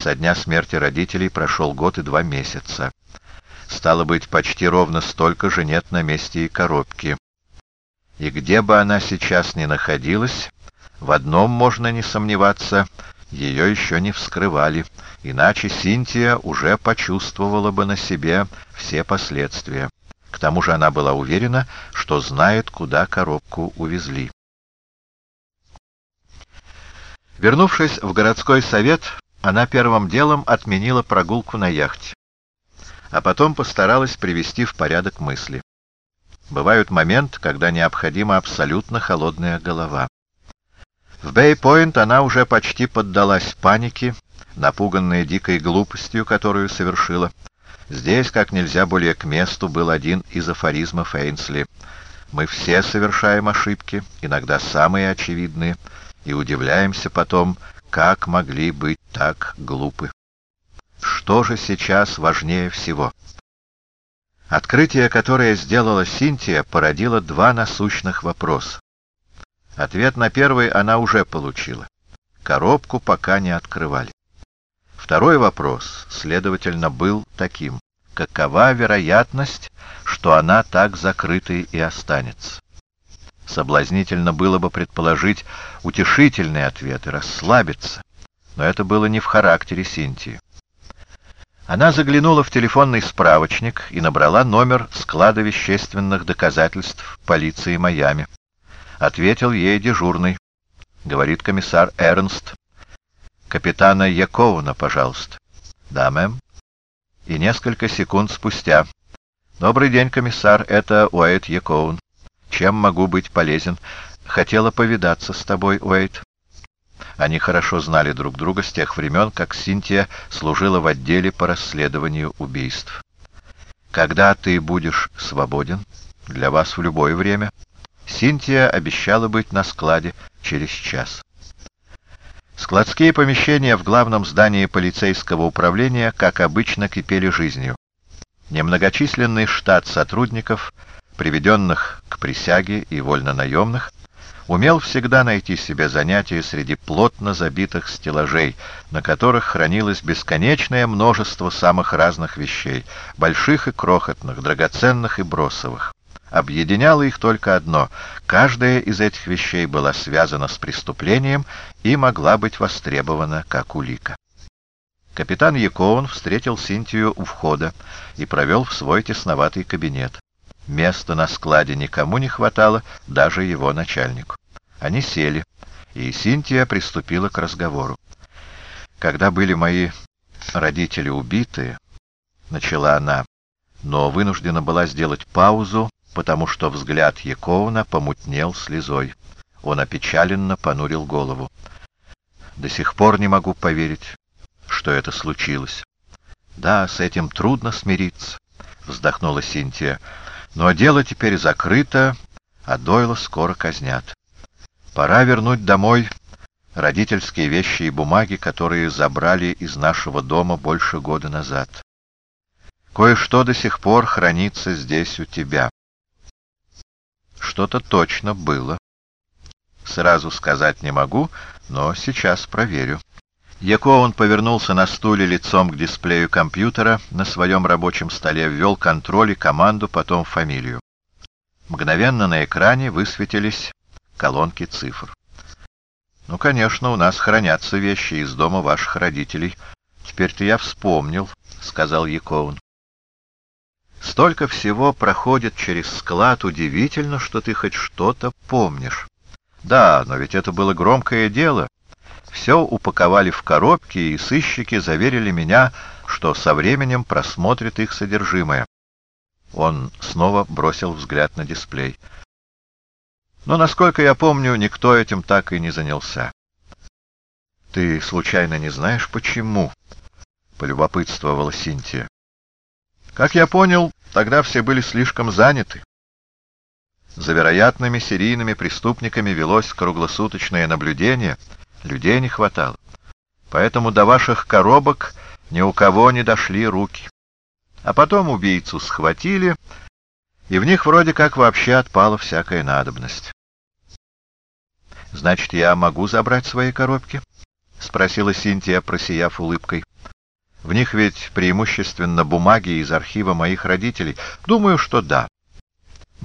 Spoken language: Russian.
Со дня смерти родителей прошел год и два месяца. Стало быть, почти ровно столько же нет на месте и коробки. И где бы она сейчас ни находилась, в одном можно не сомневаться, ее еще не вскрывали, иначе Синтия уже почувствовала бы на себе все последствия. К тому же она была уверена, что знает, куда коробку увезли. Вернувшись в городской совет, она первым делом отменила прогулку на яхте, а потом постаралась привести в порядок мысли. Бывают моменты, когда необходима абсолютно холодная голова. В Бэй-Пойнт она уже почти поддалась панике, напуганная дикой глупостью, которую совершила. Здесь, как нельзя более к месту, был один из афоризмов Эйнсли. «Мы все совершаем ошибки, иногда самые очевидные, и удивляемся потом, как могли быть так глупы. Что же сейчас важнее всего? Открытие, которое сделала Синтия, породило два насущных вопроса. Ответ на первый она уже получила. Коробку пока не открывали. Второй вопрос, следовательно, был таким. Какова вероятность, что она так закрытой и останется? Соблазнительно было бы предположить утешительный ответ и расслабиться, но это было не в характере Синтии. Она заглянула в телефонный справочник и набрала номер склада вещественных доказательств полиции Майами. Ответил ей дежурный. Говорит комиссар Эрнст. «Капитана Яковна, пожалуйста». «Да, мэм». И несколько секунд спустя. «Добрый день, комиссар, это Уэйт Яковн. Чем могу быть полезен? Хотела повидаться с тобой, Уэйт». Они хорошо знали друг друга с тех времен, как Синтия служила в отделе по расследованию убийств. «Когда ты будешь свободен? Для вас в любое время». Синтия обещала быть на складе через час. Складские помещения в главном здании полицейского управления, как обычно, кипели жизнью. Немногочисленный штат сотрудников, приведенных к присяге и вольнонаемных, умел всегда найти себе занятие среди плотно забитых стеллажей, на которых хранилось бесконечное множество самых разных вещей, больших и крохотных, драгоценных и бросовых. Объединяло их только одно — каждая из этих вещей была связана с преступлением и могла быть востребована как улика. Капитан Якоун встретил Синтию у входа и провел в свой тесноватый кабинет. Места на складе никому не хватало, даже его начальнику. Они сели, и Синтия приступила к разговору. «Когда были мои родители убиты, — начала она, но вынуждена была сделать паузу, потому что взгляд Яковна помутнел слезой. Он опечаленно понурил голову. «До сих пор не могу поверить, что это случилось». «Да, с этим трудно смириться», — вздохнула Синтия. «Но дело теперь закрыто, а Дойла скоро казнят. Пора вернуть домой родительские вещи и бумаги, которые забрали из нашего дома больше года назад. Кое-что до сих пор хранится здесь у тебя. Что-то точно было. Сразу сказать не могу, но сейчас проверю. Яковон повернулся на стуле лицом к дисплею компьютера, на своем рабочем столе ввел контроль и команду, потом фамилию. Мгновенно на экране высветились колонки цифр. «Ну, конечно, у нас хранятся вещи из дома ваших родителей. Теперь-то я вспомнил», — сказал Яковон. Столько всего проходит через склад, удивительно, что ты хоть что-то помнишь. Да, но ведь это было громкое дело. Все упаковали в коробки, и сыщики заверили меня, что со временем просмотрят их содержимое. Он снова бросил взгляд на дисплей. Но, насколько я помню, никто этим так и не занялся. «Ты случайно не знаешь, почему?» — полюбопытствовала Синтия. Как я понял, тогда все были слишком заняты. За вероятными серийными преступниками велось круглосуточное наблюдение, людей не хватало. Поэтому до ваших коробок ни у кого не дошли руки. А потом убийцу схватили, и в них вроде как вообще отпала всякая надобность. Значит, я могу забрать свои коробки? — спросила Синтия, просияв улыбкой. «В них ведь преимущественно бумаги из архива моих родителей. Думаю, что да.